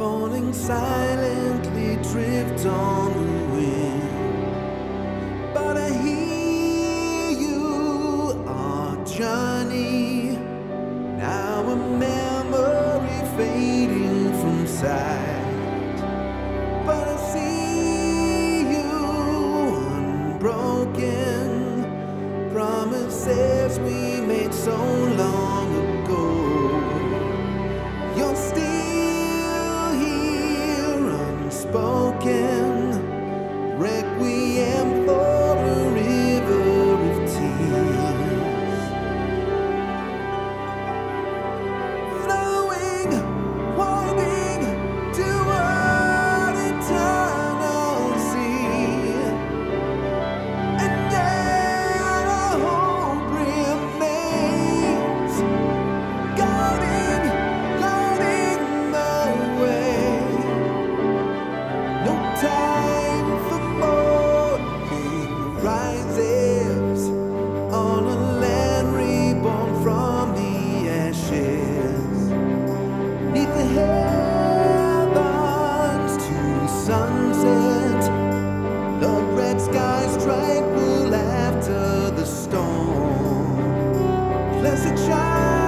falling silently drift on the wind. But I hear you are Johnny. Now a memory fading from sight. But I see you unbroken. Promises we made so long Requiem for Blessed child.